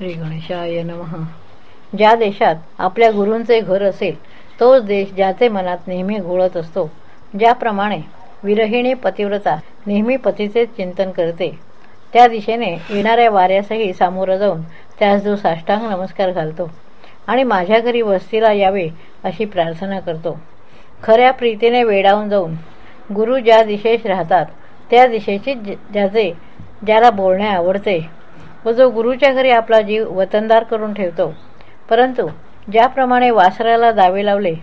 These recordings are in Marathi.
श्री गणेशाय नमः. ज्या देशात आपल्या गुरूंचे घर असेल तोच देश ज्याचे मनात नेहमी घोळत असतो ज्याप्रमाणे विरहिणी पतिव्रता नेहमी पतीचे चिंतन करते त्या दिशेने येणाऱ्या वाऱ्यासही सामोरं जाऊन त्यास जो साष्टांग नमस्कार घालतो आणि माझ्या घरी वस्तीला यावे अशी प्रार्थना करतो. खऱ्या प्रीतीने वेडावून जाऊन गुरु ज्या दिशेस राहतात त्या दिशेची ज्याचे ज्याला बोलणे आवडते व जो गुरुच्या घरी आपला जीव वतनदार करून ठेवतो. परंतु ज्याप्रमाणे वासराला दावे लावले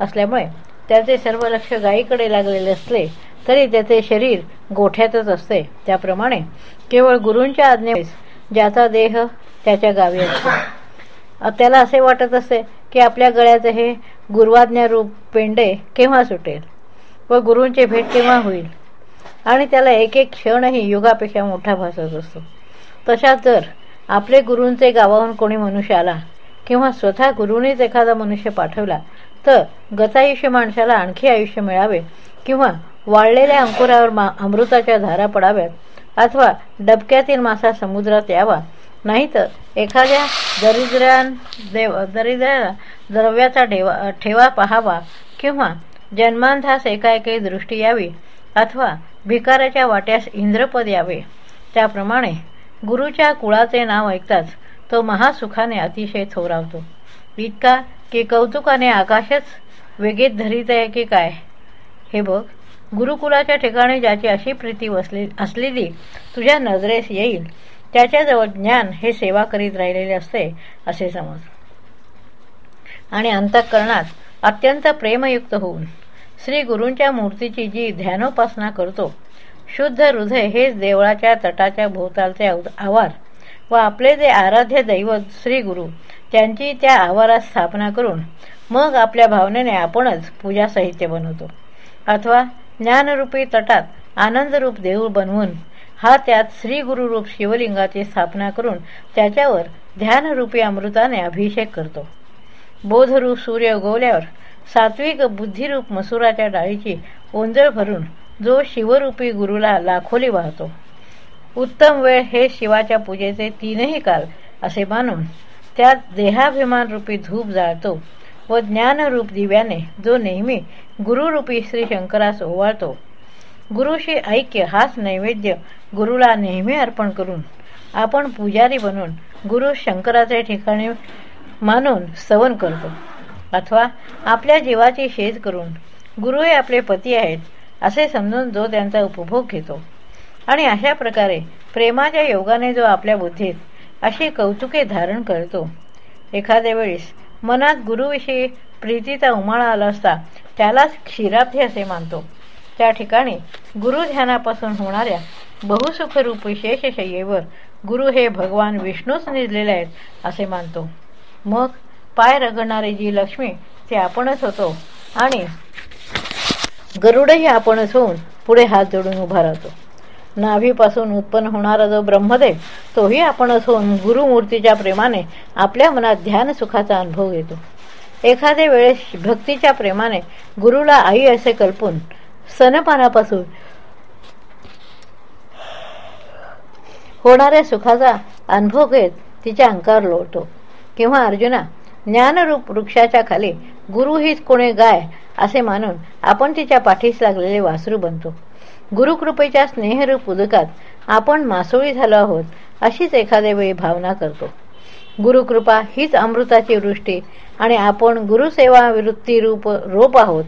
असल्यामुळे त्याचे सर्व लक्ष गायीकडे लागलेले असले तरी त्याचे शरीर गोठ्यातच असते. त्याप्रमाणे केवळ गुरूंच्या आज्ञेस ज्याचा देह त्याच्या गावी असतो. त्याला असे वाटत असते की आपल्या गळ्याचे हे गुरुवाज्ञारूप पेंडे केव्हा सुटेल व गुरूंचे भेट केव्हा होईल? आणि त्याला एक एक क्षणही युगापेक्षा मोठा भासत असतो. तशा जर आपले गुरूंचे गावाहून कोणी मनुष्य आला किंवा स्वतः गुरुनीच एखादा मनुष्य पाठवला तर गतायुष्य माणसाला आणखी आयुष्य मिळावे किंवा वाळलेल्या अंकुरावर मा अमृताच्या धारा पडाव्यात अथवा डबक्यातील मासा समुद्रात यावा. नाहीतर एखाद्या दरिद्र्यान देव दरिद्र्याला द्रव्याचा ठेवा ठेवा पाहावा किंवा जन्मांधास एकाएकी दृष्टी यावी अथवा भिकाराच्या वाट्यास इंद्रपद यावे. त्याप्रमाणे गुरुच्या कुळाचे नाव ऐकताच तो महासुखाने अतिशय थोरावतो. इतका की कौतुकाने आकाशच वेगेत धरीत आहे की काय? हे बघ गुरुकुलाच्या ठिकाणी ज्याची अशी प्रीती वसली असलेली तुझ्या नजरेस येईल त्याच्याजवळ ज्ञान हे सेवा करीत राहिलेले असते असे समज. आणि अंतःकरणात अत्यंत प्रेमयुक्त होऊन श्री गुरूंच्या मूर्तीची जी ध्यानोपासना करतो शुद्ध हृदय हेच देवळाच्या तटाच्या भोवतालचे आवार व आपले जे आराध्य दैवत श्री गुरु त्यांची त्या आवारात स्थापना करून मग आपल्या भावनेने आपणच पूजा साहित्य बनवतो. अथवा ज्ञानरूपी तटात आनंदरूप देऊळ बनवून हा त्यात श्री गुरुरूप शिवलिंगाची स्थापना करून त्याच्यावर ध्यानरूपी अमृताने अभिषेक करतो. बोधरूप सूर्य उगवल्यावर सात्विक बुद्धिरूप मसुराच्या डाळीची ओंजळ भरून जो शिवरूपी गुरुला लाखोली वाहतो. उत्तम वेळ हे शिवाच्या पूजेचे तीनही काल असे मानून त्यात देहाभिमान रूपी धूप जाळतो व ज्ञानरूप दिव्याने जो नेहमी गुरुरूपी श्री शंकरास ओवाळतो. गुरुशी ऐक्य हाच नैवेद्य गुरुला नेहमी अर्पण करून आपण पुजारी बनून गुरु शंकराचे ठिकाणी मानून सवन करतो. अथवा आपल्या जीवाची शेज करून गुरु हे आपले पती आहेत असे समजून जो त्यांचा उपभोग घेतो. आणि अशा प्रकारे प्रेमाच्या योगाने जो आपल्या बुद्धीत अशी कौतुके धारण करतो. एखाद्या वेळेस मनात गुरुविषयी प्रीतीचा उमाळा आला असता त्यालाच क्षीराब्धी असे मानतो. त्या ठिकाणी गुरु ध्यानापासून होणाऱ्या बहुसुखरूप शेषशय्येवर गुरु हे भगवान विष्णूच निजलेले आहेत असे मानतो. मग पाय रगडणारी जी लक्ष्मी ते आपणच होतो आणि गरुडही आपणच होऊन पुढे हात जोडून उभा राहतो. नाभीपासून उत्पन्न होणारा जो ब्रह्मदेव तोही आपणच होऊन गुरुमूर्तीच्या प्रेमाने आपल्या मनात ध्यान सुखाचा अनुभव घेतो. एखाद्या वेळेस भक्तीच्या प्रेमाने गुरुला आई असे कल्पून सनपानापासून होणाऱ्या सुखाचा अनुभव घेत तिच्या अंकावर लोळतो. किंवा अर्जुना ज्ञानरूप वृक्षाच्या खाली गुरु हीच कोणी गाय असे मानून आपण तिच्या पाठीस लागलेले वासरू बनतो. गुरुकृपेच्या स्नेहरूप उदकात आपण मासोळी झालो आहोत अशीच एखाद्या वेळी भावना करतो. गुरुकृपा हीच अमृताची वृष्टी आणि आपण गुरुसेवा वृत्ती रूप रोप आहोत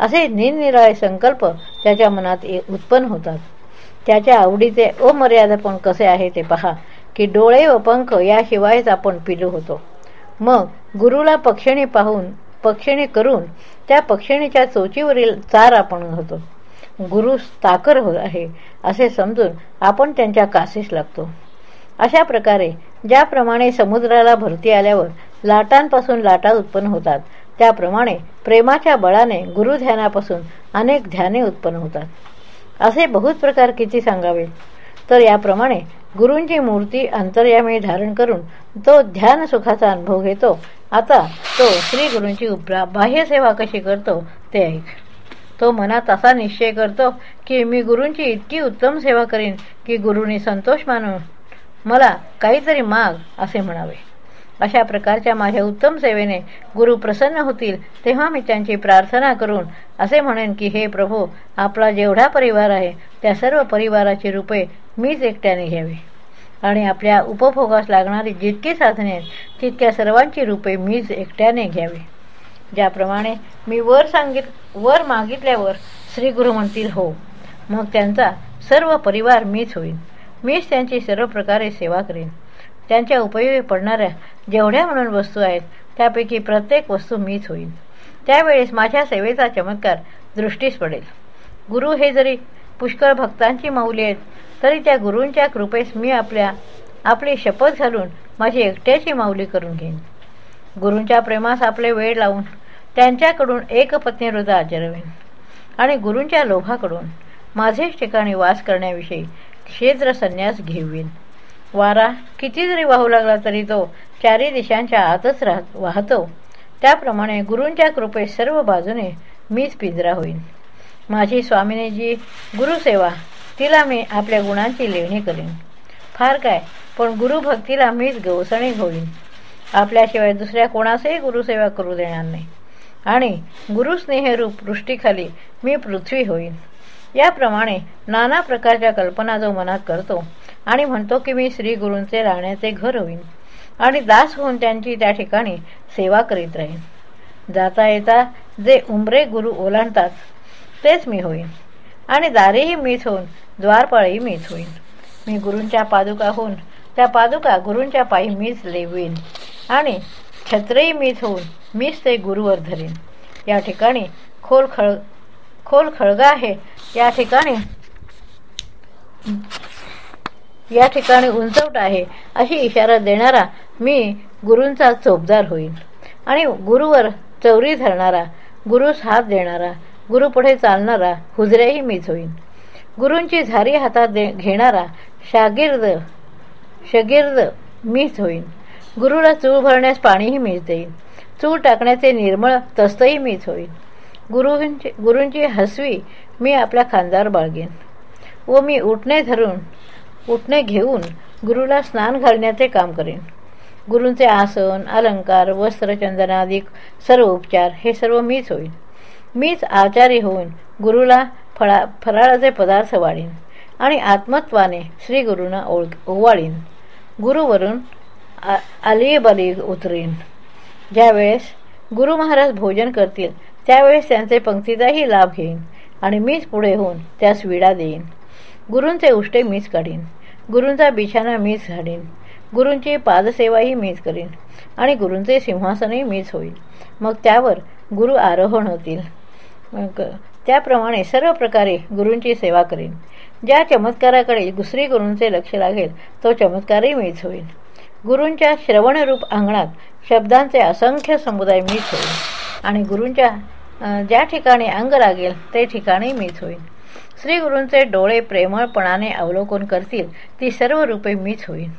असे निरनिराळे संकल्प त्याच्या मनात उत्पन्न होतात. त्याच्या आवडीचे अमर्यादापण कसे आहे ते पहा की डोळे व पंख याशिवायच आपण पिलू होतो. मग गुरुला पक्षिणी पाहून पक्षिणी करून त्या पक्षिणीच्या चोचीवरील चार आपण होतो गुरु ताकर हो आहे असे समजून आपण त्यांच्या कासीस लागतो. अशा प्रकारे ज्याप्रमाणे समुद्राला भरती आल्यावर लाटांपासून लाटा उत्पन्न होतात त्याप्रमाणे प्रेमाच्या बळाने गुरुध्यानापासून अनेक ध्याने उत्पन्न होतात. असे बहुत प्रकार किती सांगावे? तर याप्रमाणे गुरूंची मूर्ती अंतर्यामी धारण करून तो ध्यान सुखाचा अनुभव घेतो. आता तो श्री गुरूंची बाह्य सेवा कशी करतो ते ऐक. तो मनात असा निश्चय करतो की मी गुरूंची इतकी उत्तम सेवा करीन की गुरुनी संतोष मानून मला काहीतरी माग असे म्हणावे. अशा प्रकारच्या माझ्या उत्तम सेवेने गुरु प्रसन्न होतील तेव्हा मी त्यांची प्रार्थना करून असे म्हणेन की हे प्रभू आपला जेवढा परिवार आहे त्या सर्व परिवाराची रूपे मीच एकट्याने घ्यावी. आणि आपल्या उपभोगास लागणारी जितकी साधने आहेत तितक्या सर्वांची रूपे मीच एकट्याने घ्यावी. ज्याप्रमाणे मी वर सांगित वर मागितल्यावर श्रीगुरु म्हणतील हो. मग त्यांचा सर्व परिवार मीच होईल मीच त्यांची सर्व प्रकारे सेवा करेन. त्यांच्या उपयोगी पडणाऱ्या जेवढ्या म्हणून वस्तू आहेत त्यापैकी प्रत्येक वस्तू मीच होईल त्यावेळेस माझ्या सेवेचा चमत्कार दृष्टीस पडेल. गुरु हे जरी पुष्कळ भक्तांची माऊली आहेत. तरी त्या गुरूंच्या कृपेस मी आपल्या आपली शपथ घालून माझी एकट्याची माऊली करून घेईन. गुरूंच्या प्रेमास आपले वेळ लावून त्यांच्याकडून एक पत्नीवृद्ध आचरवेन. आणि गुरूंच्या लोभाकडून माझेच ठिकाणी वास करण्याविषयी क्षेत्र संन्यास घेवीन. वारा किती जरी वाहू लागला तरी तो चारी दिशांच्या आतच राहत वाहतो. त्याप्रमाणे गुरूंच्या कृपेस सर्व बाजूने मीच पिंजरा होईन. माझी स्वामीने जी गुरुसेवा तिला मी आपल्या गुणांची लेणी करीन. फार काय पण गुरुभक्तीला मीच गवसणी होईन आपल्याशिवाय दुसऱ्या कोणासही गुरुसेवा करू देणार नाही. आणि गुरुस्नेहरूप पृष्टीखाली मी पृथ्वी होईन. याप्रमाणे नाना प्रकारच्या कल्पना जो मनात करतो आणि म्हणतो की मी श्री गुरूंचे राहण्याचे घर होईन आणि दास होऊन त्यांची त्या ठिकाणी सेवा करीत राहीन. जाता येता जे उमरे गुरु ओलांडतात तेच मी होईन. आणि दारेही मीच होऊन द्वारपाळही मीच होईन. मी गुरूंच्या पादुका होऊन त्या पादुका गुरूंच्या पायी मीच लेवीन. आणि छत्रही मीच होऊन मीच ते गुरुवर धरीन. या ठिकाणी खोल खळ खोल खळगा आहे. या ठिकाणी या ठिकाणी उंचवट आहे. अशी इशारा देणारा मी गुरूंचा चोपदार होईल आणि गुरुवर चौरी धरणारा गुरुस हात देणारा गुरुपुढे चालणारा हुजऱ्याही मीच होईन. गुरूंची झारी हातात दे घेणारा शागिर्द शगिर्द मीच होईन. गुरुला चूळ भरण्यास पाणीही मीच देईन. चूळ टाकण्याचे निर्मळ तस्तही मीच होईन. गुरुंची गुरूंची हसवी मी आपल्या खांद्यावर बाळगेन. व मी उठणे धरून उठणे घेऊन गुरुला स्नान घालण्याचे काम करेन. गुरूंचे आसन अलंकार वस्त्रचंदनादिक सर्व उपचार हे सर्व मीच होईन. मीच आचारी होऊन गुरुला फळा फराळाचे पदार्थ वाढीन आणि आत्मत्वाने श्री गुरुना ओळ ओवाळीन. गुरुवरून आ बली उतरेन. ज्यावेळेस गुरु महाराज भोजन करतील त्यावेळेस त्यांचे पंक्तीचाही लाभ घेईन आणि मीच पुढे होऊन त्यास विडा देईन. गुरूंचे उष्टे मीच काढीन. गुरूंचा बिछाना मीच झाडीन. गुरूंची पादसेवाही मीच करीन आणि गुरूंचे सिंहासनही मीच होईल. मग त्यावर गुरु आरोहण होतील. त्याप्रमाणे सर्व प्रकारे गुरूंची सेवा करीन. ज्या चमत्काराकडे दुसरी गुरूंचे लक्ष लागेल तो चमत्कारही मीच होईल. गुरूंच्या श्रवणरूप अंगणात शब्दांचे असंख्य समुदाय मीच होईल. आणि गुरूंच्या ज्या ठिकाणी अंग लागेल ते ठिकाणी मीच होईल. श्री गुरूंचे डोळे प्रेमळपणाने अवलोकन करतील ती सर्व रूपे मीच होईल.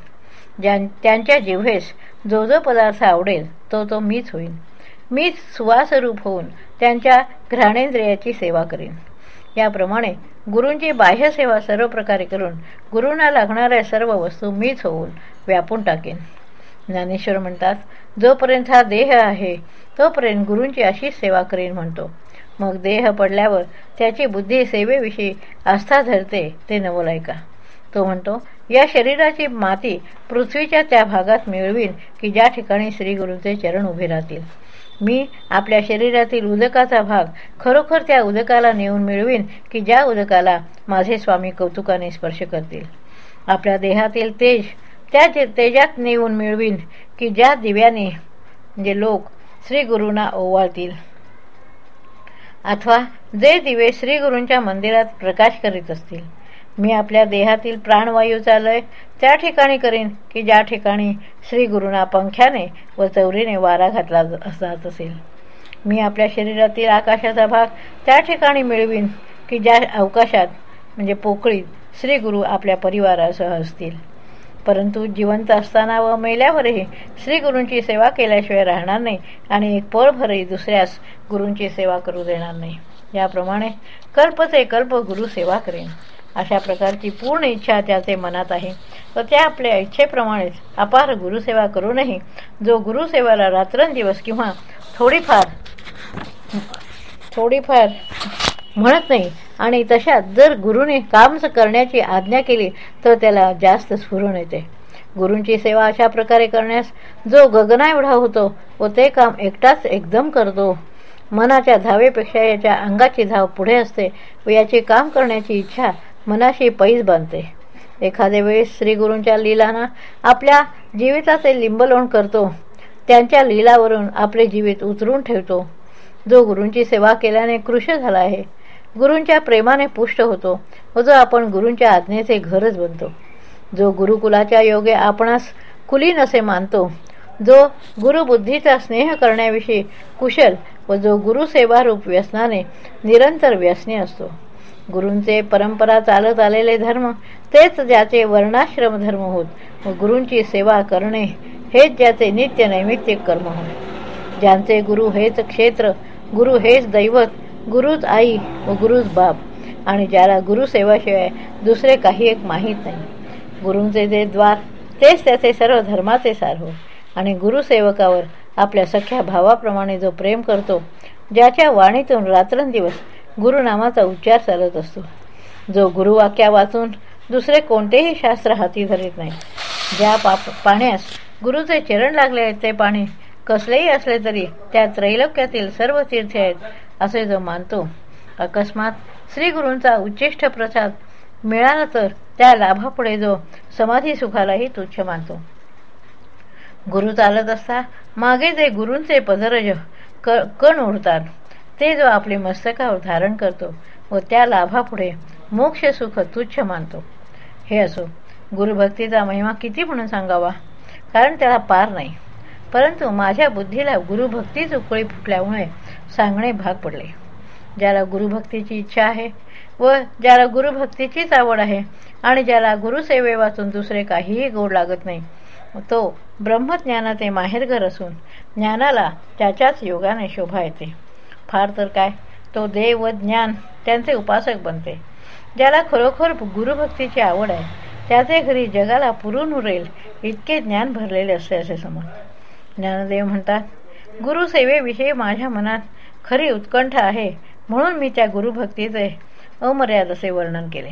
ज्या त्यांच्या जिव्हेस जो जो पदार्थ आवडेल तो तो मीच होईल. मीच सुवासरूप होऊन त्यांच्या घ्राणेंद्रियाची सेवा करीन. याप्रमाणे गुरूंची बाह्यसेवा सर्व प्रकारे करून गुरूंना लागणाऱ्या सर्व वस्तू मीच होऊन व्यापून टाकेन. ज्ञानेश्वर म्हणतात जोपर्यंत हा देह आहे तोपर्यंत गुरूंची अशीच सेवा करेन म्हणतो. मग देह पडल्यावर त्याची बुद्धी सेवेविषयी आस्था धरते ते नवलायका. तो म्हणतो या शरीराची माती पृथ्वीच्या त्या भागात मिळवीन की ज्या ठिकाणी श्रीगुरूंचे चरण उभे राहतील. मी आपल्या शरीरातील उदकाचा भाग खरोखर त्या उदकाला नेऊन मिळवीन की ज्या उदकाला माझे स्वामी कौतुकाने स्पर्श करतील. आपल्या देहातील तेज त्या तेजात नेऊन मिळवीन की ज्या दिव्याने जे लोक श्री गुरूंना ओवाळतील. अथवा जे दिवे श्रीगुरूंच्या मंदिरात प्रकाश करीत असतील. मी आपल्या देहातील प्राणवायूचा लय त्या ठिकाणी करीन की ज्या ठिकाणी श्री गुरुना पंख्याने व चौरीने वारा घातला जात असेल. मी आपल्या शरीरातील आकाशाचा भाग त्या ठिकाणी मिळवीन की ज्या अवकाशात म्हणजे पोकळीत श्री गुरु आपल्या परिवारासह असतील. परंतु जिवंत असताना व मेल्यावरही श्री गुरूंची सेवा केल्याशिवाय राहणार नाही आणि एक पळभरही दुसऱ्यास गुरूंची सेवा करू देणार नाही. याप्रमाणे कल्पचे कल्प गुरु सेवा करेन. अशा प्रकारची पूर्ण इच्छा त्याचे मनात आहे. व त्या आपल्या इच्छेप्रमाणेच अपार गुरुसेवा करूनही जो गुरुसेवाला रात्रंदिवस किंवा थोडीफार थोडीफार म्हणत नाही आणि तशात जर गुरुने काम करण्याची आज्ञा केली तर त्याला जास्त स्फुरण येते. गुरूंची सेवा अशा प्रकारे करण्यास जो गगना एवढा होतो व ते काम एकटाच एकदम करतो मनाच्या धावेपेक्षा याच्या अंगाची धाव पुढे असते व याचे काम करण्याची इच्छा मनाशी पैज बांधते. एखाद्या वेळेस श्रीगुरूंच्या लीलांना आपल्या जीविताचे लिंबलोण करतो. त्यांच्या लीलावरून आपले जीवित उतरून ठेवतो. जो गुरूंची सेवा केल्याने कृश झाला आहे गुरूंच्या प्रेमाने पुष्ट होतो व जो आपण गुरूंच्या आज्ञेचे घरच बनतो. जो गुरुकुलाच्या योगे आपणास कुलीन असे मानतो जो गुरुबुद्धीचा स्नेह करण्याविषयी कुशल व जो गुरुसेवारूप व्यसनाने निरंतर व्यसनी असतो. गुरूंचे परंपरा चालत आलेले धर्म तेच ज्याचे वर्णाश्रम धर्म होत. व गुरूंची सेवा करणे हेच ज्याचे नित्य नैमित्तिक कर्म होय. ज्यांचे गुरु हेच क्षेत्र गुरु हेच दैवत गुरुच आई व गुरुच बाप. आणि ज्याला गुरुसेवाशिवाय दुसरे काही एक माहीत नाही. गुरूंचे जे द्वार तेच त्याचे सर्व धर्माचे सार हो आणि गुरुसेवकावर आपल्या सख्या भावाप्रमाणे जो प्रेम करतो ज्याच्या वाणीतून रात्रंदिवस गुरुनामाचा उच्चार चालत असतो. जो गुरुवाक्या वाचून दुसरे कोणतेही शास्त्र हाती धरीत नाही. ज्या पाप पाण्यास गुरुचे चरण लागले आहेत ते पाणी कसलेही असले तरी त्या त्रैलोक्यातील सर्व तीर्थे आहेत असे जो मानतो. अकस्मात श्रीगुरूंचा उच्चिष्ट प्रसाद मिळाला तर त्या लाभापुढे जो समाधी सुखालाही तुच्छ मानतो. गुरु चालत असता मागे जे गुरूंचे पदरज कण उडतात. ते जो आपले मस्तकावर धारण करतो व त्या लाभापुढे मोक्ष सुख तुच्छ मानतो. हे असो गुरुभक्तीचा महिमा किती म्हणून सांगावा? कारण त्याला पार नाही. परंतु माझ्या बुद्धीला गुरुभक्तीच उकळी फुटल्यामुळे सांगणे भाग पडले. ज्याला गुरुभक्तीची इच्छा आहे व ज्याला गुरुभक्तीचीच आवड आहे आणि ज्याला गुरुसेवे वाचून दुसरे काहीही गोड लागत नाही तो ब्रह्मज्ञानाचे माहेरघर असून ज्ञानाला त्याच्याच योगाने शोभा येते. फार तर काय? तो देव व ज्ञान त्यांचे उपासक बनते. ज्याला खरोखर गुरुभक्तीची आवड आहे त्याचे घरी जगाला पुरून उरेल इतके ज्ञान भरलेले असते असे समज ज्ञानदेव म्हणतात गुरुसेवेविषयी माझ्या मनात खरी उत्कंठ आहे म्हणून मी त्या गुरुभक्तीचे अमर्याद असे वर्णन केले.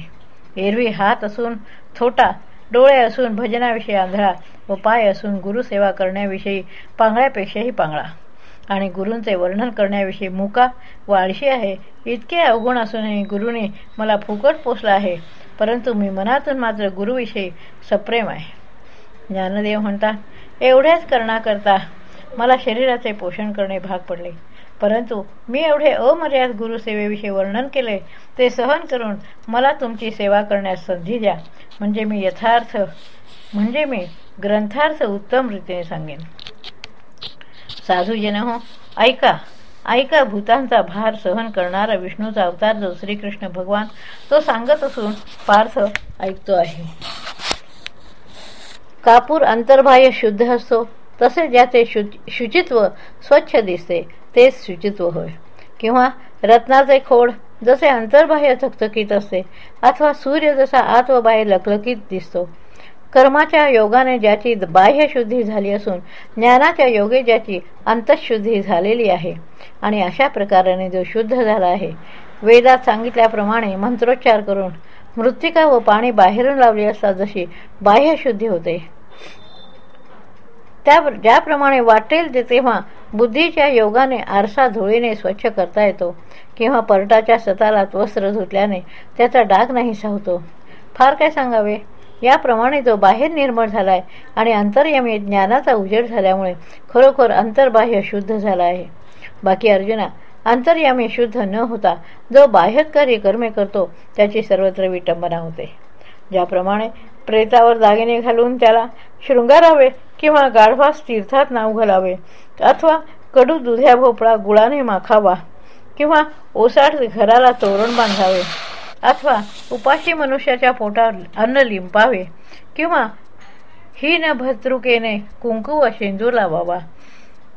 एरवी हात असून थोटा डोळे असून भजनाविषयी आंधळा व पाय असून गुरुसेवा करण्याविषयी पांगळ्यापेक्षाही पांगळा. आणि गुरूंचे वर्णन करण्याविषयी मुका व आळशी आहे. इतके अवगुण असूनही गुरुने मला फुकट पोचला आहे. परंतु मी मनातून मात्र गुरुविषयी सप्रेम आहे. ज्ञानदेव म्हणतात एवढ्याच करण्याकरता मला शरीराचे पोषण करणे भाग पडले. परंतु मी एवढे अमर्याद गुरुसेवेविषयी वर्णन केले ते सहन करून मला तुमची सेवा करण्यास संधी द्या. म्हणजे मी यथार्थ म्हणजे मी ग्रंथार्थ उत्तम रीतीने सांगेन. साधूजीने हो ऐका ऐका भूतांचा भार सहन करणारा विष्णूचा अवतार जो श्रीकृष्ण भगवान तो सांगत असून पार्थ ऐकतो आहे. कापूर अंतर्बाह्य शुद्ध असतो तसे ज्याचे शुचित्व स्वच्छ दिसते तेच शुचित्व होय. किंवा रत्नाचे खोड जसे अंतर्बाह्य थकथकीत असते अथवा सूर्य जसा आत व बाहेर लकलकीत दिसतो कर्माच्या योगाने ज्याची बाह्य शुद्धी झाली असून ज्ञानाच्या योगे ज्याची अंतःशुद्धी झालेली आहे. आणि अशा प्रकाराने जो शुद्ध झाला आहे वेदात सांगितल्याप्रमाणे मंत्रोच्चार करून मृत्तिका व पाणी बाहेरून लावली असता जशी बाह्यशुद्धी होते. त्या ज्याप्रमाणे वाटेल ते तेव्हा बुद्धीच्या योगाने आरसा धुळीने स्वच्छ करता येतो किंवा परटाच्या सतालात वस्त्र धुतल्याने त्याचा डाग नाही सावतो फार काय सांगावे? याप्रमाणे जो बाहेर निर्मळ झाला आहे आणि अंतर्यमी ज्ञानाचा उजेड झाल्यामुळे खरोखर अंतर्बाह्य शुद्ध झाला आहे. बाकी अर्जुना अंतर्यामी शुद्ध न होता जो बाह्यकारी कर्मे करतो त्याची सर्वत्र विटंबना होते. ज्याप्रमाणे प्रेतावर दागिने घालून त्याला शृंगारावे किंवा गाढवास तीर्थात नाव घालावे अथवा कडू दुध्या भोपळा गुळाने माखावा किंवा ओसाड घराला तोरण बांधावे अथवा उपाशी मनुष्याच्या पोटावर अन्न लिंपावे किंवा हीन भद्रुकेने कुंकू व शेंदूर लावावा.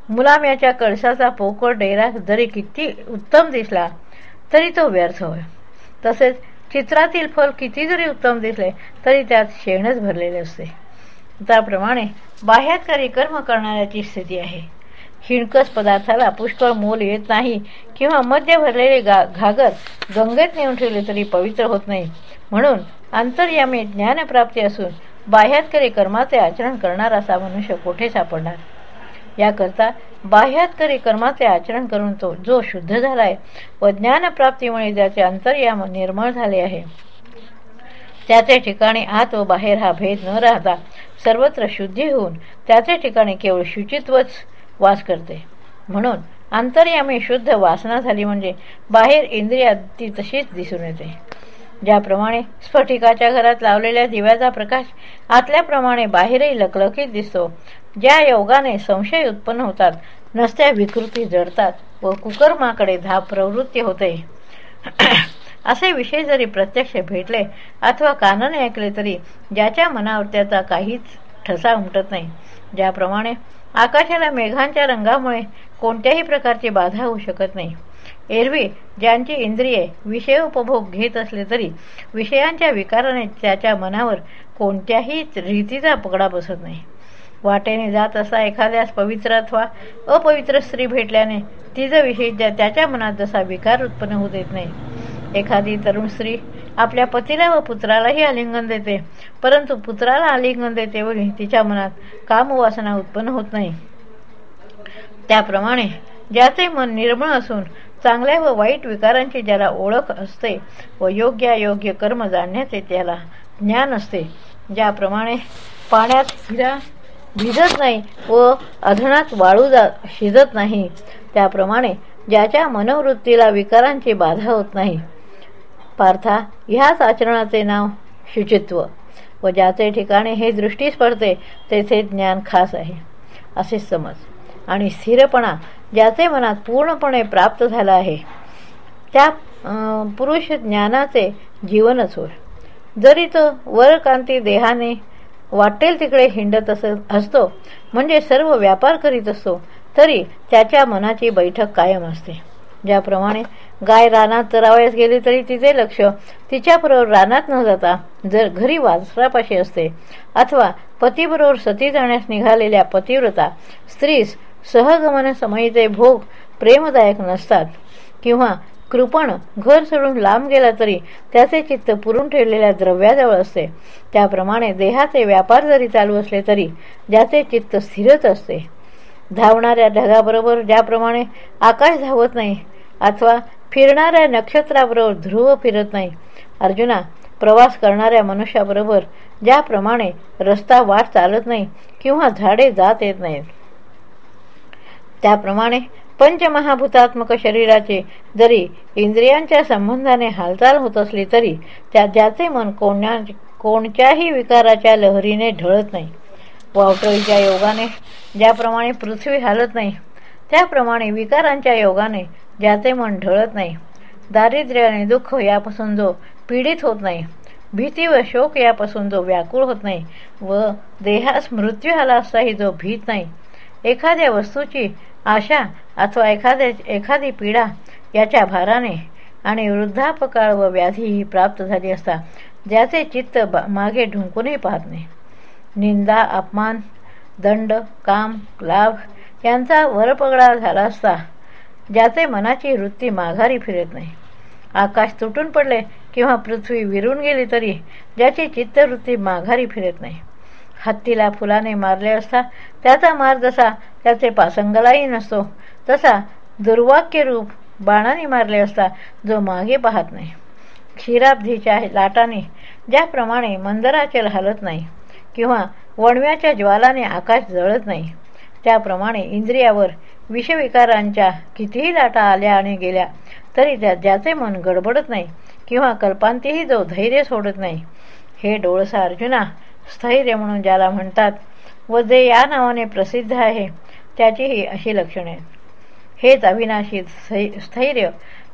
मुलाम्याच्या कळसाचा पोकळ डेरा जरी किती उत्तम दिसला तरी तो व्यर्थ होय. तसेच चित्रातील फल किती जरी उत्तम दिसले तरी त्यात शेणच भरलेले असते. त्याप्रमाणे बाह्यातकारी कर्म करणाऱ्याची स्थिती आहे. खिणकस पदार्थाला पुष्कळ मोल येत नाही किंवा मध्य भरलेले गा घागर गंगेत नेऊन ठेवले तरी पवित्र होत नाही. म्हणून अंतर्यामी ज्ञानप्राप्ती असून बाह्यातकरी कर्माचे आचरण करणारा असा मनुष्य कोठे सापडणार? याकरता बाह्यातकरी कर्माचे आचरण करून तो जो शुद्ध झालाय व ज्ञानप्राप्तीमुळे ज्याचे अंतर्याम निर्मळ झाले आहे. त्याचे ठिकाणी आत व बाहेर हा भेद न राहता सर्वत्र शुद्धी होऊन त्याचे ठिकाणी केवळ शुचित्वच वास करते. म्हणून अंतर्यामी शुद्ध वासना झाली म्हणजे बाहेर इंद्रिया ती तशीच दिसून येते. ज्याप्रमाणे स्फटिकाच्या घरात लावलेल्या दिव्याचा प्रकाश आतल्याप्रमाणे बाहेरही लकलकीत दिसतो. ज्या योगाने संशय उत्पन्न होतात नसत्या विकृती जडतात व कुकर्माकडे धाप प्रवृत्ती होते. असे विषय जरी प्रत्यक्ष भेटले अथवा कानाने ऐकले तरी ज्याच्या मनावर त्याचा काहीच ठसा उमटत नाही. ज्याप्रमाणे आकाशाला मेघांच्या रंगामुळे कोणत्याही प्रकारची बाधा होऊ शकत नाही. एरवी ज्यांची इंद्रिये विषयोपभोग घेत असले तरी विषयांच्या विकाराने त्याच्या मनावर कोणत्याही रीतीचा पगडा बसत नाही. वाटेने जात असा एखाद्यास पवित्र अथवा अपवित्र स्त्री भेटल्याने विषयी त्याच्या मनात जसा विकार उत्पन्न होत देत नाही. एखादी तरुण स्त्री आपल्या पतीला व पुत्रालाही आलिंगन देते. परंतु पुत्राला आलिंगन देतेवेळी तिच्या मनात कामवासना उत्पन्न होत नाही. त्याप्रमाणे ज्याचे मन निर्मळ असून चांगल्या व वाईट विकारांची ज्याला ओळख असते व योग्य योग्य कर्म जाणण्याचे त्याला ज्ञान असते ज्याप्रमाणे पाण्यात हिरा भिजत नाही व अधनात वाळू जा शिजत नाही त्याप्रमाणे ज्याच्या मनोवृत्तीला विकारांची बाधा होत नाही. पार्था ह्याच आचरणाचे नाव शुचित्व व ज्याचे ठिकाणी हे दृष्टीस पडते तेथे ज्ञान खास आहे असे समज. आणि स्थिरपणा ज्याचे मनात पूर्णपणे प्राप्त झाला आहे त्या पुरुष ज्ञानाचे जीवनच होय. जरी तो वरकांती देहाने वाटेल तिकडे हिंडत असत असतो म्हणजे सर्व व्यापार करीत असतो तरी त्याच्या मनाची बैठक कायम असते. ज्याप्रमाणे गाय रानात चरावयास गेली तरी तिचे लक्ष तिच्याबरोबर रानात न जाता जर घरी वासरापाशी असते अथवा पतीबरोबर सती जाण्यास निघालेल्या पतिव्रता स्त्रीस सहगमनसमयीचे भोग प्रेमदायक नसतात किंवा कृपण घर सोडून लांब गेला तरी त्याचे चित्त पुरून ठेवलेल्या द्रव्याजवळ असते. त्याप्रमाणे देहाचे व्यापार जरी चालू असले तरी ज्याचे चित्त स्थिरच असते. धावणाऱ्या ढगाबरोबर ज्याप्रमाणे आकाश धावत नाही अथवा फिरणाऱ्या नक्षत्राबरोबर ध्रुव फिरत नाही अर्जुना प्रवास करणाऱ्या मनुष्याबरोबर ज्याप्रमाणे रस्ता वाट चालत नाही किंवा झाडे जात येत नाहीत. त्याप्रमाणे पंचमहाभूतात्मक शरीराचे जरी इंद्रियांच्या संबंधाने हालचाल होत असली तरी त्या ज्याचे मन कोणा कोणत्याही विकाराच्या लहरीने ढळत नाही. वावटळीच्या योगाने ज्याप्रमाणे पृथ्वी हालत नाही त्याप्रमाणे विकारांच्या योगाने ज्याचे मन ढळत नाही. दारिद्र्य आणि दुःख यापासून जो पीडित होत नाही भीती व शोक यापासून जो व्याकुळ होत नाही व देहास मृत्यू आला असताही जो भीत नाही एखाद्या वस्तूची आशा अथवा एखाद्या एखादी पीडा याच्या भाराने आणि वृद्धापकाळ व व्याधी ही प्राप्त झाली असता ज्याचे चित्त मागे ढुंकूनही पाहत नाही. निंदा अपमान दंड काम लाभ यांचा वरपगडा झाला असता ज्याचे मनाची वृत्ती माघारी फिरत नाही. आकाश तुटून पडले किंवा पृथ्वी विरून गेली तरी ज्याची चित्तवृत्ती माघारी फिरत नाही. हत्तीला फुलाने मारले असता त्याचा मार जसा त्याचे पासंगलाही नसतो तसा दुर्वाक्य रूप बाणाने मारले असता जो मागे पाहत नाही. क्षीराब्धीच्या लाटाने ज्याप्रमाणे मंदराचे हलत नाही किंवा वणव्याच्या ज्वालाने आकाश जळत नाही. त्याप्रमाणे इंद्रियावर विषविकारांच्या कितीही लाटा आल्या आणि गेल्या तरी त्या ज्याचे मन गडबडत नाही किंवा कल्पांतीही जो धैर्य सोडत नाही. हे डोळसा अर्जुना स्थैर्य म्हणून ज्याला म्हणतात व जे या नावाने प्रसिद्ध आहे त्याचीही अशी लक्षणे आहेत. हेच अविनाशी स्थैर्य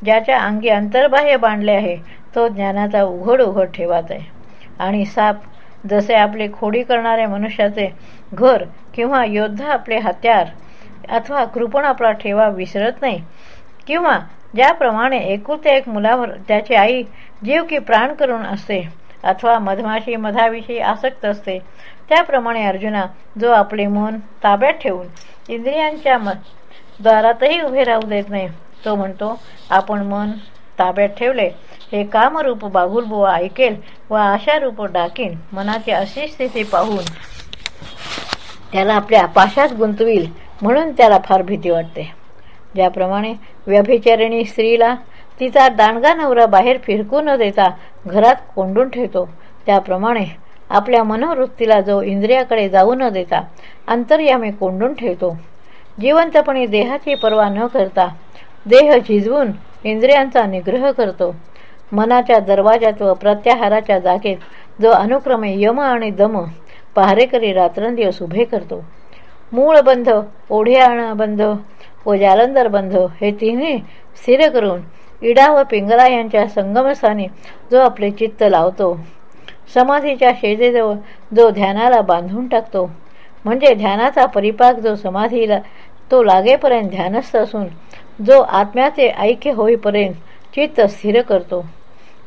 ज्याच्या अंगी अंतर्बाह्य बांधले आहे तो ज्ञानाचा उघड उघड ठेवात आहे. आणि साप जसे आपले खोडी करणाऱ्या मनुष्याचे घर किंवा योद्धा आपले हत्यार अथवा कृपण आपला ठेवा विसरत नाही. किंवा ज्याप्रमाणे एकुलत्या एक मुलावर त्याची आई जीव की प्राण करून असते अथवा मधमाशी मधाविषयी आसक्त असते त्याप्रमाणे अर्जुना जो आपले मन ताब्यात ठेवून इंद्रियांच्या म द्वारातही उभे राहू देत नाही तो म्हणतो आपण मन ताब्यात ठेवले. हे कामरूप बागुलबुवा ऐकेल व आशारूप डाकीन मनाची अशी स्थिती पाहून त्याला आपल्या पाशात गुंतविल म्हणून त्याला फार भीती वाटते. ज्याप्रमाणे व्यभिचारिणी स्त्रीला तिचा दांडगा नवरा बाहेर फिरकू न देता घरात कोंडून ठेवतो. त्याप्रमाणे आपल्या मनोवृत्तीला जो इंद्रियाकडे जाऊ न देता अंतर्यामी कोंडून ठेवतो. जिवंतपणे देहाची पर्वा न करता देह झिजवून इंद्रियांचा निग्रह करतो. मनाच्या दरवाजात व प्रत्याहाराच्या जागेत जो अनुक्रमे यम आणि दम पहारेकरी रात्रंदिवस उभे करतो. मूळ बंध ओढ्याण बंध व जालंधर बंध हे तिन्ही स्थिर करून इडा व पिंगला यांच्या संगमस्थानी जो आपले चित्त लावतो. समाधीच्या शेजेजवळ जो ध्यानाला बांधून टाकतो. म्हणजे ध्यानाचा परिपाक जो समाधीला तो लागेपर्यंत ध्यानस्थ असून जो आत्म्याचे ऐक्य होईपर्यंत चित्त स्थिर करतो.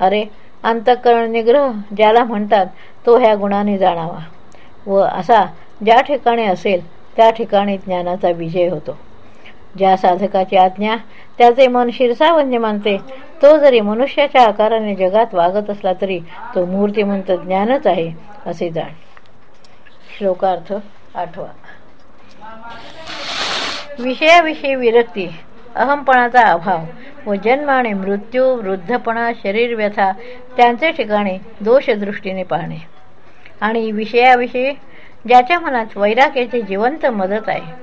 अरे अंतःकरण निग्रह ज्याला म्हणतात तो ह्या गुणाने जाणावा. व असा ज्या ठिकाणी असेल त्या ठिकाणी ज्ञानाचा विजय होतो. ज्या साधकाची आज्ञा त्याचे मन शिरसावन्य मानते तो जरी मनुष्याच्या आकाराने जगात वागत असला तरी तो मूर्तिमंत ज्ञानच आहे असे जाण. श्लोकार्थ आठवा. विषयाविषयी विरक्ती. अहमपणाचा अभाव व जन्म आणि मृत्यू वृद्धपणा शरीर व्यथा त्यांचे ठिकाणी दोषदृष्टीने पाहणे. आणि विषयाविषयी ज्याच्या मनात वैराग्याची जिवंत मदत आहे.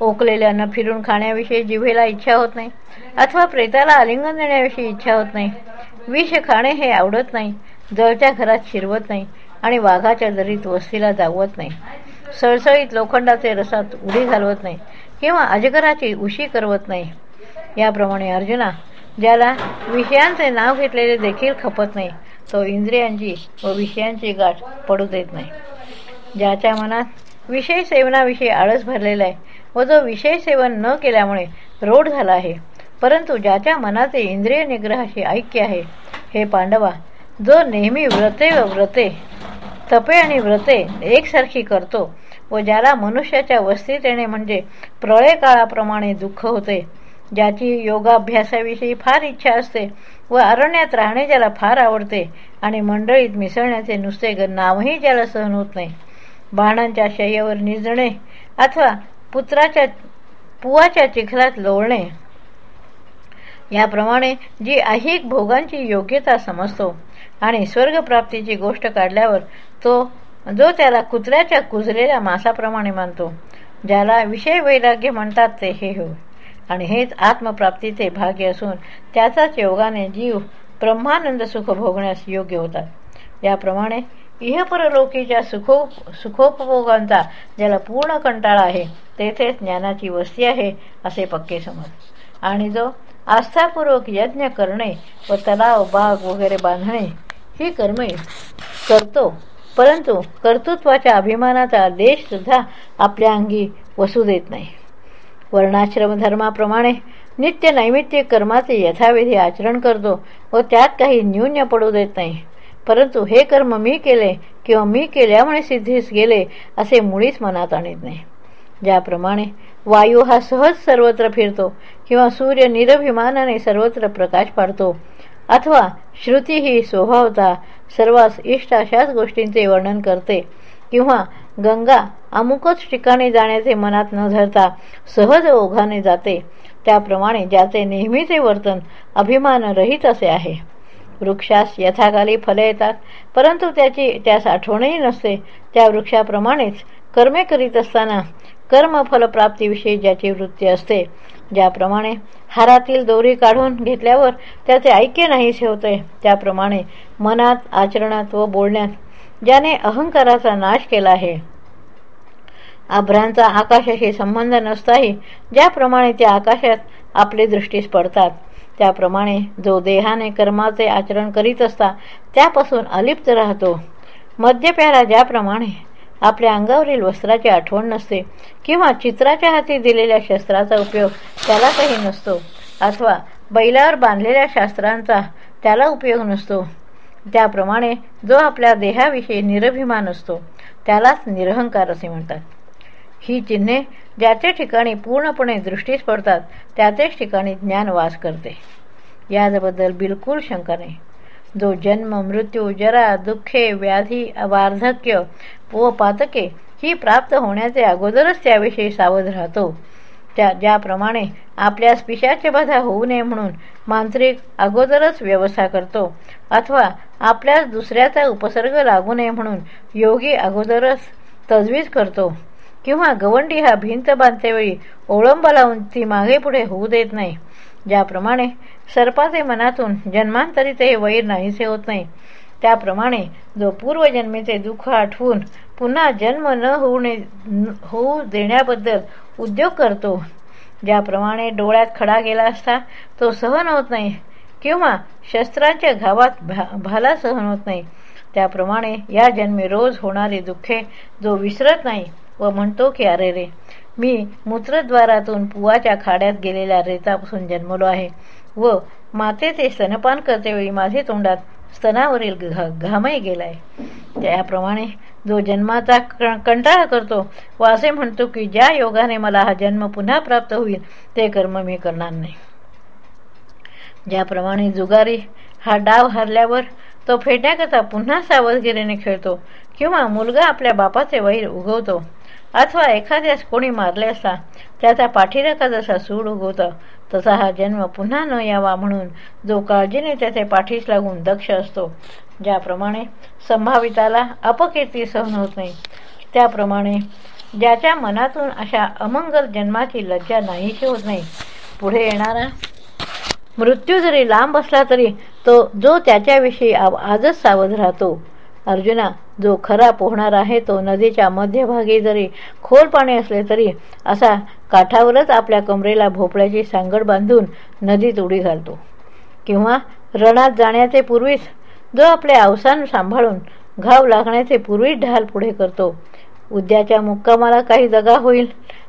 ओकलेल्या न फिरून खाण्याविषयी जिभेला इच्छा होत नाही अथवा प्रेताला आलिंगन देण्याविषयी इच्छा होत नाही. विष खाणे हे आवडत नाही जळच्या घरात शिरवत नाही आणि वाघाच्या दरीत वस्तीला जागवत नाही. सळसळीत लोखंडाचे रसात उडी घालवत नाही किंवा अजगराची उशी करवत नाही. याप्रमाणे अर्जुना ज्याला विषयांचे नाव घेतलेले देखील खपत नाही तो इंद्रियांची व विषयांची गाठ पडू देत नाही. ज्याच्या मनात विषय सेवनाविषयी आळस भरलेला आहे व जो विषय सेवन न केल्यामुळे रोड झाला आहे परंतु ज्याच्या मनाचे इंद्रिय निग्रहाशी ऐक्य आहे हे पांडवा जो नेहमी व्रते व व्रते तपे आणि व्रते एकसारखी करतो व ज्याला मनुष्याच्या वस्तीत येणे म्हणजे प्रळय काळाप्रमाणे दुःख होते ज्याची योगाभ्यासाविषयी फार इच्छा असते व अरण्यात राहणे ज्याला फार आवडते आणि मंडळीत मिसळण्याचे नुसते नावही ज्याला सहन होत नाही. बाणांच्या शय्यावर निजणे अथवा पुत्राच्या पुवाच्या चिखलात लोळणे. याप्रमाणे जी ऐहिक भोगांची योग्यता समजतो आणि स्वर्गप्राप्तीची गोष्ट काढल्यावर तो जो त्याला कुत्र्याच्या कुजलेल्या मासाप्रमाणे मानतो ज्याला विषय वैराग्य म्हणतात ते हे हो. आणि हेच आत्मप्राप्तीचे भाग्य असून त्याचाच योगाने जीव ब्रह्मानंद सुख भोगण्यास योग्य होतात. याप्रमाणे इहपरलोकीच्या सुखो सुखोपभोगांचा ज्याला पूर्ण कंटाळा आहे तेथेच ज्ञानाची वस्ती आहे असे पक्के समज. आणि जो आस्थापूर्वक यज्ञ करणे व तलाव बाग वगैरे बांधणे ही कर्मे करतो. परंतु कर्तृत्वाच्या अभिमानाचा देशसुद्धा आपल्या अंगी वसू देत नाही. वर्णाश्रम धर्माप्रमाणे नित्य नैमित्तिक कर्माचे यथाविधी आचरण करतो व त्यात काही न्यून्य पडू देत नाही. परंतु हे कर्म मी केले किंवा मी केल्यामुळे सिद्धीस गेले असे मुळीच मनात आणत नाही. ज्याप्रमाणे वायू हा सहज सर्वत्र फिरतो किंवा सूर्य निरभिमानाने सर्वत्र प्रकाश पाडतो अथवा श्रुती ही स्वभावता सर्वांस इष्ट अशाच गोष्टींचे वर्णन करते किंवा गंगा अमुकच ठिकाणी जाण्याचे मनात न धरता सहज ओघाने जाते. त्याप्रमाणे ज्याचे नेहमीचे वर्तन अभिमानरहित असे आहे. वृक्षास यथाकाली फले येतात परंतु त्याची त्यास आठवणही नसते. त्या वृक्षाप्रमाणेच कर्मे करीत असताना कर्मफलप्राप्तीविषयी ज्याची वृत्ती असते ज्याप्रमाणे हारातील दोरी काढून घेतल्यावर त्याचे ऐक्य नाहीसे होते त्याप्रमाणे मनात आचरणात व बोलण्यात ज्याने अहंकाराचा नाश केला आहे. आभ्रांचा आकाशाशी संबंध नसताही ज्याप्रमाणे त्या आकाशात आपली दृष्टीस पडतात त्याप्रमाणे जो देहाने कर्माचे आचरण करीत असता त्यापासून अलिप्त राहतो. मद्यप्याला ज्याप्रमाणे आपल्या अंगावरील वस्त्राची आठवण नसते किंवा चित्राच्या हाती दिलेल्या शस्त्राचा उपयोग त्याला काही नसतो अथवा बैलावर बांधलेल्या शास्त्रांचा त्याला उपयोग नसतो. त्याप्रमाणे जो आपल्या देहाविषयी निरभिमान असतो त्यालाच निरहंकार असे म्हणतात. ही चिन्हे ज्याच्या ठिकाणी पूर्णपणे दृष्टीस पडतात त्याच ठिकाणी ज्ञान वास करते. याबद्दल बिलकुल शंका नाही. जो जन्म मृत्यू जरा दुःखे व्याधी वार्धक्य व पातके ही प्राप्त होण्याचे अगोदरच त्याविषयी सावध राहतो त्या ज्याप्रमाणे आपल्या पिशाची बाधा होऊ नये म्हणून मांत्रिक अगोदरच व्यवस्था करतो. अथवा आपल्यास दुसऱ्याचा उपसर्ग लागू नये म्हणून योगी अगोदरच तजवीज करतो. किंवा गवंडी हा भिंत बांधतेवेळी ओळंब लावून ती मागे पुढे होऊ देत नाही. ज्याप्रमाणे सर्पाचे मनातून जन्मांतरीचे वैर नाहीसे होत नाही. त्याप्रमाणे जो पूर्वजन्मेचे दुःख आठवून पुन्हा जन्म न होऊ होऊ देण्याबद्दल उद्योग करतो ज्याप्रमाणे डोळ्यात खडा गेला असता तो सहन होत नाही किंवा शस्त्रांच्या घावात भा भाला सहन होत नाही त्याप्रमाणे या जन्मी रोज होणारी दुःखे जो विसरत नाही व म्हणतो की अरे रे मी मूत्रद्वारातून पुवाच्या खाड्यात गेलेल्या रेतापासून जन्मलो आहे व मातेचे स्तनपान करतेवेळी माझे तोंडात स्तनावरील घा घामही गेलाय. त्याप्रमाणे जो जन्माचा कंटाळा करतो व असे म्हणतो की ज्या योगाने मला हा जन्म पुन्हा प्राप्त होईल ते कर्म मी करणार नाही. ज्याप्रमाणे जुगारी हा डाव हरल्यावर तो फेटण्याकरता पुन्हा सावधगिरीने खेळतो किंवा मुलगा आपल्या बापाचे वैर उगवतो अथवा एखाद्यास कोणी मारले असता त्याचा पाठीराखा जसा सूड उगवता तसा हा जन्म पुन्हा न यावा म्हणून जो काळजीने त्याचे पाठीस लागून दक्ष असतो. ज्याप्रमाणे संभाविताला अपकीर्ती सहन होत नाही त्याप्रमाणे ज्याच्या मनातून अशा अमंगल जन्माची लज्जा नाहीशी होत नाही. पुढे येणारा मृत्यू जरी लांब असला तरी तो जो त्याच्याविषयी आजच सावध राहतो. अर्जुना जो खरा पोहणार आहे तो नदीच्या मध्यभागी जरी खोल पाणी असले तरी असा काठावरच आपल्या कमरेला भोपळ्याची सांगड बांधून नदीत उडी घालतो. किंवा रणात जाण्याचे पूर्वीच जो आपले अवसान सांभाळून घाव लागण्याचे पूर्वीच ढाल पुढे करतो उद्याच्या मुक्कामाला काही जगा होईल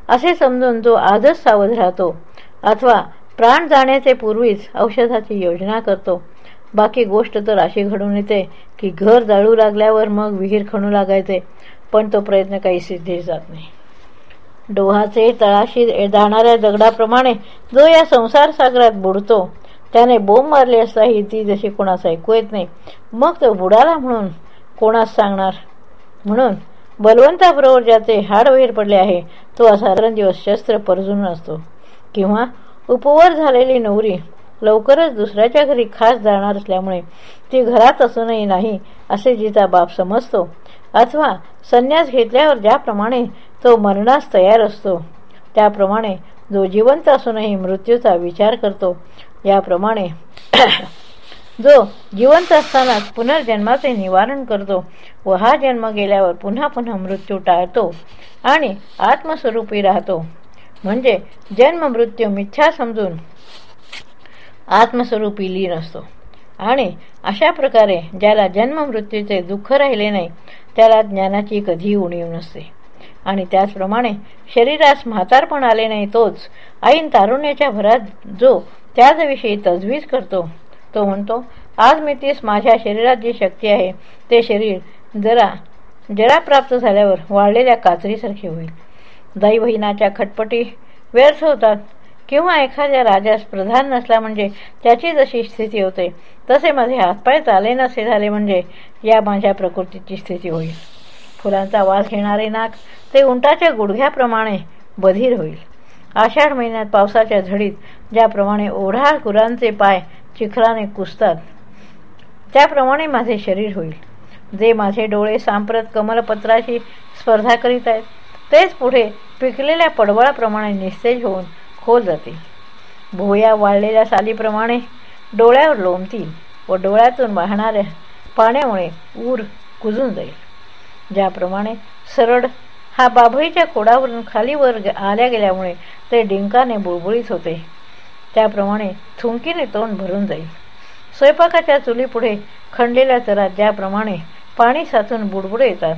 असे समजून जो आजच सावध राहतो अथवा प्राण जाण्याचे पूर्वीच औषधाची योजना करतो. बाकी गोष्ट तर अशी घडून येते की घर जाळू लागल्यावर मग विहीर खणू लागायचे पण तो प्रयत्न काही सिद्धी जात नाही. डोहाचे तळाशी जाणाऱ्या दगडाप्रमाणे जो या संसार सागरात बुडतो त्याने बोंब मारली असताही ती जशी कोणास ऐकू येत नाही मग तो बुडाला म्हणून कोणास सांगणार? म्हणून बलवंताबरोबर ज्याचे हाडवैर पडले आहे तो असा दिवस शस्त्र परजून असतो. किंवा उपवर झालेली नवरी लवकरच दुसऱ्याच्या घरी खास जाणार असल्यामुळे ती घरात असूनही नाही असे जिचा बाप समजतो. अथवा संन्यास घेतल्यावर ज्याप्रमाणे तो मरणास तयार असतो त्याप्रमाणे जो जिवंत असूनही मृत्यूचा विचार करतो याप्रमाणे जो जिवंत असतानाच पुनर्जन्माचे निवारण करतो व हा जन्म गेल्यावर पुन्हा पुन्हा मृत्यू टाळतो आणि आत्मस्वरूपी राहतो. म्हणजे जन्म मृत्यू मिथ्या समजून आत्मस्वरूपी लीन असतो. आणि अशा प्रकारे ज्याला जन्म मृत्यूचे दुःख राहिले नाही त्याला ज्ञानाची कधीही उणीव नसते. आणि त्याचप्रमाणे शरीरास म्हातारपण आले नाही तोच ऐन तारुण्याच्या भरात जो त्याचविषयी तजवीज करतो तो म्हणतो आज मी तीस माझ्या शरीरात जी शक्ती आहे ते शरीर जरा जरा प्राप्त झाल्यावर वाळलेल्या काचरीसारखे होईल. दैवहीनाच्या खटपटी व्यर्थ होतात किंवा एखाद्या राजास प्रधान नसला म्हणजे त्याची जशी स्थिती होते. तसे माझे हातपाय चाले नसे झाले म्हणजे या माझ्या प्रकृतीची स्थिती होईल. फुलांचा वास घेणारे नाक ते उंटाच्या गुडघ्याप्रमाणे बधीर होईल. आषाढ महिन्यात पावसाच्या झडीत ज्याप्रमाणे ओढाळ कुरांचे पाय चिखलाने कुसतात त्याप्रमाणे माझे शरीर होईल. जे माझे डोळे सांप्रत कमलपत्राशी स्पर्धा करीत आहेत तेच पुढे पिकलेल्या पडवळाप्रमाणे निस्तेज होऊन खोल जाते. भोया वाळलेल्या सालीप्रमाणे डोळ्यावर लोंबतील व डोळ्यातून वाहणाऱ्या पाण्यामुळे ऊर कुजून जाईल. ज्याप्रमाणे सरळ हा बाभळीच्या कोडावरून खालीवर आल्या गेल्यामुळे ते डिंकाने बुळबुळीत होते. त्याप्रमाणे थुंकीने तोंड भरून जाईल. स्वयंपाकाच्या चुलीपुढे खणलेल्या चरात ज्याप्रमाणे पाणी साचून बुडबुडे येतात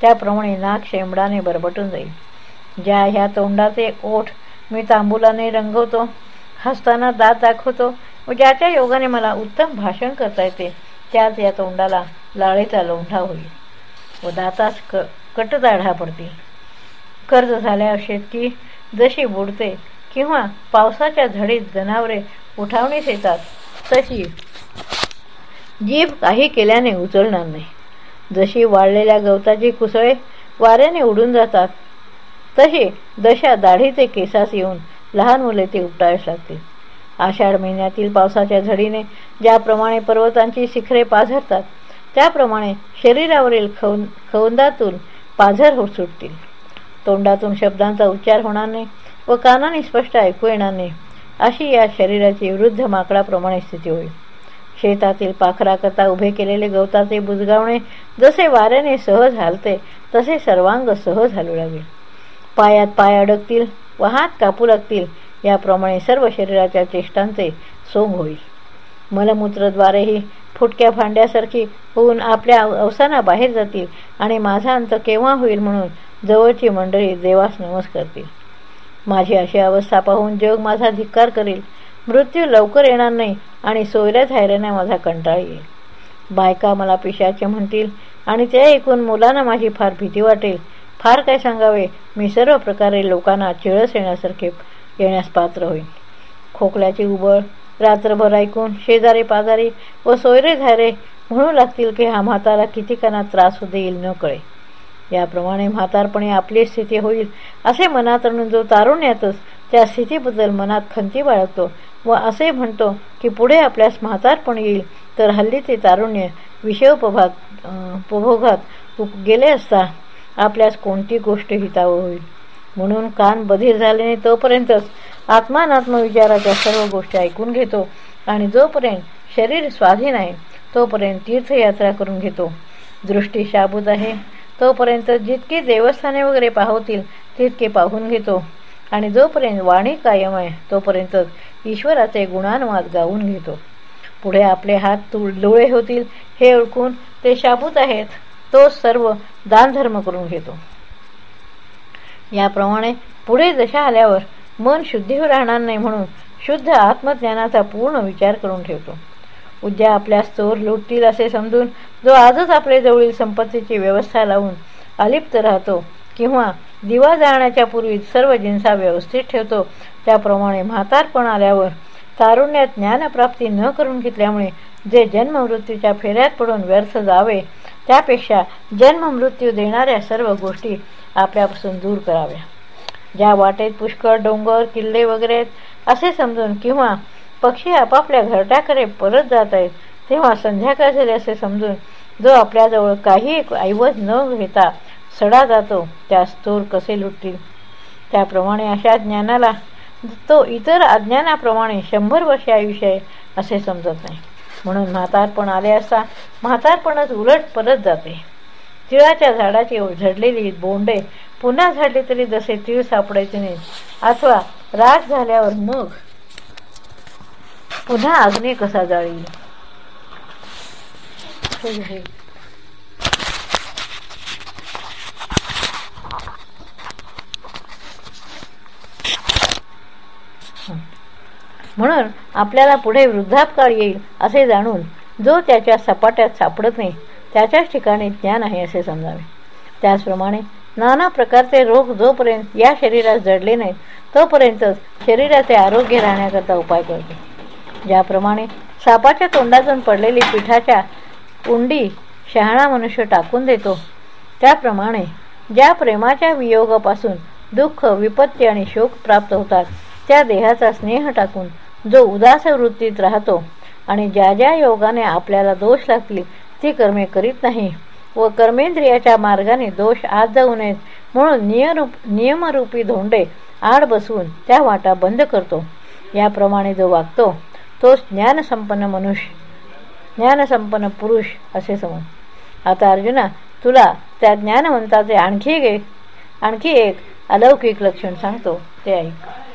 त्याप्रमाणे नाक शेंबडाने बरबटून जाईल. ज्या ह्या तोंडाचे ओठ मी तांबुलाने रंगवतो हसताना दात दाखवतो व ज्याच्या योगाने मला उत्तम भाषण करता येते त्याच या तोंडाला लाळेचा लोंढा होईल व दातास क कटदाढा पडतील. कर्ज झाल्यावर शेतकी जशी बुडते किंवा पावसाच्या झडीत जनावरे उठावणीस येतात तशी जीभ काही केल्याने उचलणार नाही. जशी वाळलेल्या गवताची कुसळे वाऱ्याने उडून जातात तशी दशा दाढी ते केसास येऊन लहान मुले ते उपटायस लागतील आषाढ महिन्यातील पावसाच्या झडीने ज्याप्रमाणे पर्वतांची शिखरे पाझरतात त्याप्रमाणे शरीरावरील खवं खवंदातून पाझर होत सुटतील. तोंडातून शब्दांचा उच्चार होणार नाही व कानाने स्पष्ट ऐकू येणार नाही अशी या शरीराची वृद्ध माकडाप्रमाणे स्थिती होईल. शेतातील पाखराकरता उभे केलेले गवताचे बुजगावणे जसे वाऱ्याने सहज हालते तसे सर्वांग सहज हलू लागेल. पायात पाय अडकतील व हात कापू लागतील. याप्रमाणे सर्व शरीराच्या चेष्टांचे सोंग होईल. मलमूत्रद्वारेही फुटक्या भांड्यासारखी होऊन आपल्या अवसाना बाहेर जातील आणि माझा अंत केव्हा होईल म्हणून जवळची मंडळी देवास नमस करतील. माझी अशी अवस्था पाहून जग माझा धिक्कार करेल. मृत्यू लवकर येणार नाही आणि सोयऱ्या धायऱ्याने माझा कंटाळ येईल. बायका मला पिशाचे म्हणतील आणि ते ऐकून मुलांना माझी फार भीती वाटेल. फार काय सांगावे? मी सर्व प्रकारे लोकांना चिळस येण्यासारखे येण्यास पात्र होईल खोकल्याची उबळ रात्रभर ऐकून शेजारी पाजारी व सोयरे झारे म्हणू लागतील की हा म्हातारा किती कना त्रास देईल न कळे. याप्रमाणे म्हातारपणे आपली स्थिती होईल असे मनात आणून जो तारुण्यातच त्या स्थितीबद्दल मनात खंती बाळगतो व असे म्हणतो की पुढे आपल्यास म्हातारपण येईल तर हल्ली ते तारुण्य विषयोपभात उपभोगात गेले असता आपल्यास कोणती गोष्ट हितावं होईल? म्हणून कान बधीर झाल्याने तोपर्यंतच आत्मानात्मविचाराच्या सर्व गोष्टी ऐकून घेतो आणि जोपर्यंत शरीर स्वाधीन आहे तोपर्यंत तीर्थयात्रा करून घेतो. दृष्टी शाबूत आहे तोपर्यंत जितकी देवस्थाने वगैरे पाहतील तितके पाहून घेतो. आणि जोपर्यंत वाणी कायम आहे तोपर्यंतच ईश्वराचे गुणानुवाद गाऊन घेतो. पुढे आपले हात तुळ डोळे होतील हे ओळखून ते शाबूत आहेत. तो सर्व दानधर्म करून घेतो. याप्रमाणे पुढे दशा आल्यावर मन शुद्धीवर राहणार नाही म्हणून शुद्ध आत्मज्ञानाचा पूर्ण विचार करून ठेवतो. उद्या आपल्या चोर लुटतील असे समजून जो आजच आपल्या जवळील संपत्तीची व्यवस्था लावून अलिप्त राहतो किंवा दिवा जाळण्याच्या पूर्वी सर्व जिन्सा व्यवस्थित ठेवतो त्याप्रमाणे म्हातारपण आल्यावर तारुण्यात ज्ञानप्राप्ती न करून घेतल्यामुळे जे जन्ममृत्यूच्या फेऱ्यात पडून व्यर्थ जावे त्यापेक्षा जन्ममृत्यू देणाऱ्या सर्व गोष्टी आपल्यापासून दूर कराव्या. ज्या वाटेत पुष्कळ डोंगर किल्ले वगैरे असे समजून किंवा पक्षी आपापल्या घरट्याकडे परत जात आहेत तेव्हा संध्याकाळ झाली असे समजून जो आपल्याजवळ काही ऐवज न घेता सडा जातो त्यास तोर कसे लुटतील? त्याप्रमाणे अशा ज्ञानाला तो इतर अज्ञानाप्रमाणे शंभर वर्ष आयुष्य आहे असे समजत नाही. म्हणून म्हातारपण आले असता म्हातारपणच उलट परत जाते. तिळाच्या झाडाची झडलेली बोंडे पुन्हा झाडली तरी जसे तीळ सापडायचे नाही अथवा राग झाल्यावर मग पुन्हा अग्नी कसा जाळी म्हणून आपल्याला पुढे वृद्धापकाळ येईल असे जाणून जो त्याच्या सपाट्यात सापडत नाही त्याच्याच ठिकाणी ज्ञान आहे असे समजावे. त्याचप्रमाणे नाना प्रकारचे रोग जोपर्यंत या शरीरात जडले नाहीत तोपर्यंतच शरीराचे आरोग्य राहण्याकरता उपाय करतो. ज्याप्रमाणे सापाच्या तोंडातून पडलेली पिठाच्या उंडी शहाणा मनुष्य टाकून देतो त्याप्रमाणे ज्या प्रेमाच्या वियोगापासून दुःख विपत्ती आणि शोक प्राप्त होतात त्या देहाचा स्नेह टाकून जो उदास वृत्तीत राहतो आणि ज्या ज्या योगाने आपल्याला दोष लागतील ती कर्मे करीत नाही व कर्मेंद्रियाच्या मार्गाने दोष आत जाऊ नयेत म्हणून नियरूप नियमरूपी धोंडे आड बसवून त्या वाटा बंद करतो. याप्रमाणे जो वागतो तोच ज्ञानसंपन्न मनुष्य ज्ञानसंपन्न पुरुष असे समज आता अर्जुना तुला त्या ज्ञानवंताचे आणखी एक आणखी एक अलौकिक लक्षण सांगतो ते ऐक.